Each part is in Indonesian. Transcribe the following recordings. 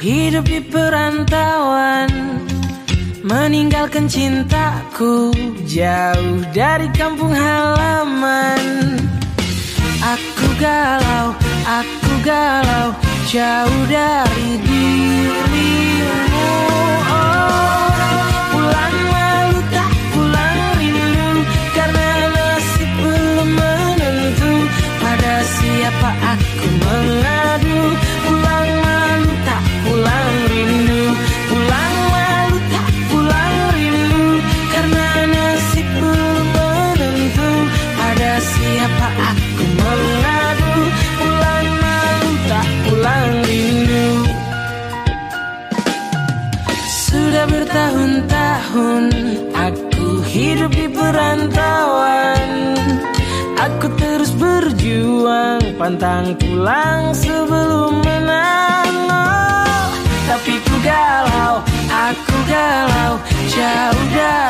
hidup di perantauan Meninggalkan cintaku Jauh dari kampung halaman. Aku galau, aku galau Jauh dari dirimu. Oh, Pulang pulang rindu Karena nasib belum menentu. Pada siapa aku mengadu Aku hidup di perantauan. Aku terus berjuang Pantang pulang sebelum menang oh, Tapi ku galau, aku galau Jauh dari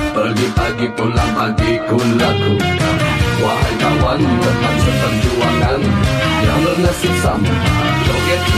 Pergi pagi pulang pagi ku lakukan Wahai kawan tetap seperjuangan Yang bernasib sama. Joget